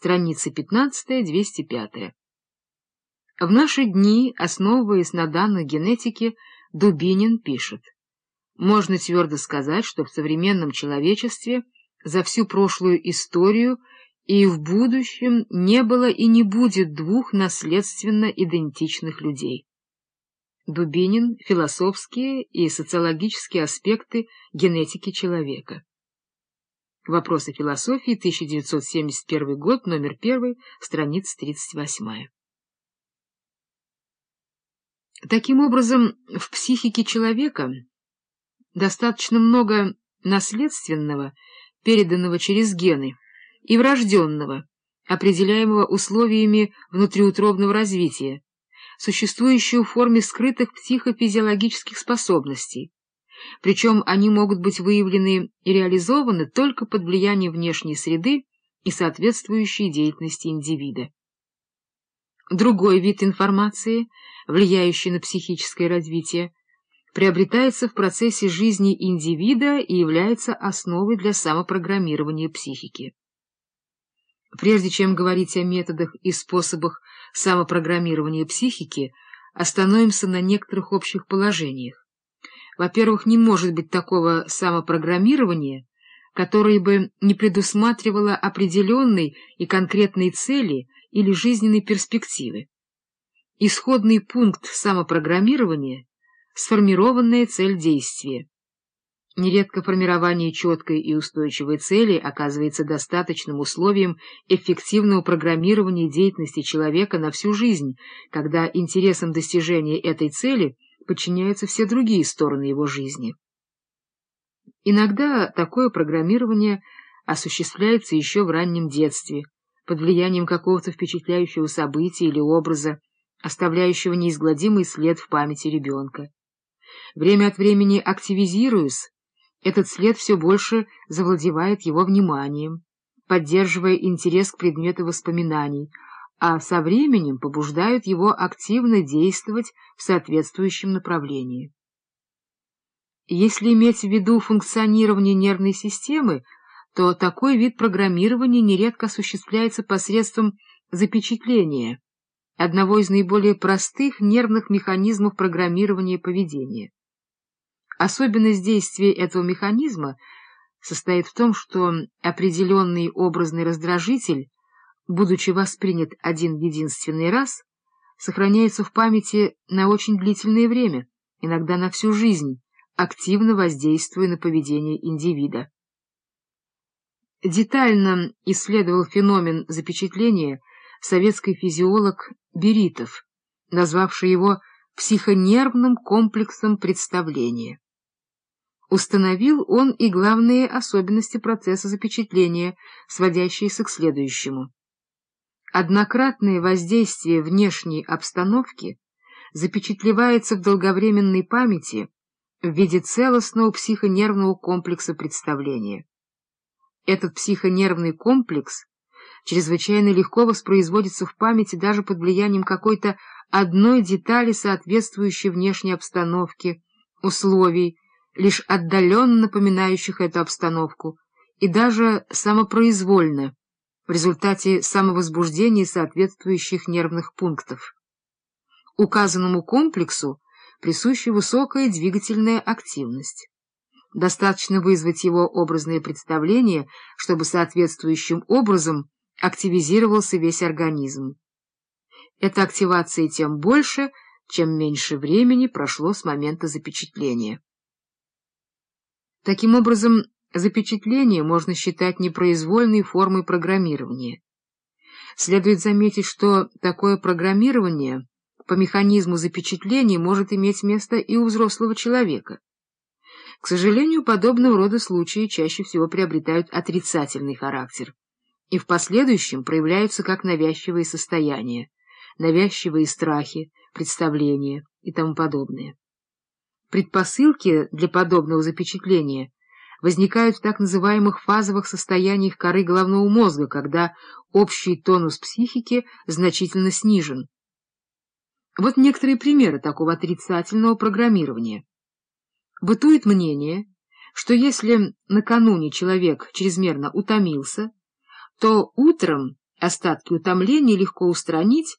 страницы 15-205. В наши дни, основываясь на данных генетики, Дубинин пишет. Можно твердо сказать, что в современном человечестве за всю прошлую историю и в будущем не было и не будет двух наследственно идентичных людей. Дубинин. Философские и социологические аспекты генетики человека. Вопросы философии, 1971 год, номер 1, страница 38. Таким образом, в психике человека достаточно много наследственного, переданного через гены, и врожденного, определяемого условиями внутриутробного развития, существующего в форме скрытых психофизиологических способностей, причем они могут быть выявлены и реализованы только под влиянием внешней среды и соответствующей деятельности индивида. Другой вид информации, влияющий на психическое развитие, приобретается в процессе жизни индивида и является основой для самопрограммирования психики. Прежде чем говорить о методах и способах самопрограммирования психики, остановимся на некоторых общих положениях. Во-первых, не может быть такого самопрограммирования, которое бы не предусматривало определенной и конкретной цели или жизненной перспективы. Исходный пункт самопрограммирования — сформированная цель действия. Нередко формирование четкой и устойчивой цели оказывается достаточным условием эффективного программирования деятельности человека на всю жизнь, когда интересам достижения этой цели подчиняются все другие стороны его жизни. Иногда такое программирование осуществляется еще в раннем детстве, под влиянием какого-то впечатляющего события или образа, оставляющего неизгладимый след в памяти ребенка. Время от времени активизируясь, этот след все больше завладевает его вниманием, поддерживая интерес к предмету воспоминаний, а со временем побуждают его активно действовать в соответствующем направлении. Если иметь в виду функционирование нервной системы, то такой вид программирования нередко осуществляется посредством запечатления, одного из наиболее простых нервных механизмов программирования поведения. Особенность действия этого механизма состоит в том, что определенный образный раздражитель, будучи воспринят один единственный раз, сохраняется в памяти на очень длительное время, иногда на всю жизнь, активно воздействуя на поведение индивида. Детально исследовал феномен запечатления советский физиолог Беритов, назвавший его психонервным комплексом представления. Установил он и главные особенности процесса запечатления, сводящиеся к следующему. Однократное воздействие внешней обстановки запечатлевается в долговременной памяти в виде целостного психонервного комплекса представления. Этот психонервный комплекс чрезвычайно легко воспроизводится в памяти даже под влиянием какой-то одной детали соответствующей внешней обстановке, условий, лишь отдаленно напоминающих эту обстановку, и даже самопроизвольно, в результате самовозбуждения соответствующих нервных пунктов. Указанному комплексу присуща высокая двигательная активность. Достаточно вызвать его образное представление, чтобы соответствующим образом активизировался весь организм. Эта активация тем больше, чем меньше времени прошло с момента запечатления. Таким образом, запечатление можно считать непроизвольной формой программирования. Следует заметить, что такое программирование по механизму запечатления может иметь место и у взрослого человека. К сожалению, подобного рода случаи чаще всего приобретают отрицательный характер и в последующем проявляются как навязчивые состояния, навязчивые страхи, представления и тому подобное. Предпосылки для подобного запечатления возникают в так называемых фазовых состояниях коры головного мозга, когда общий тонус психики значительно снижен. Вот некоторые примеры такого отрицательного программирования. Бытует мнение, что если накануне человек чрезмерно утомился, то утром Остатки утомления легко устранить,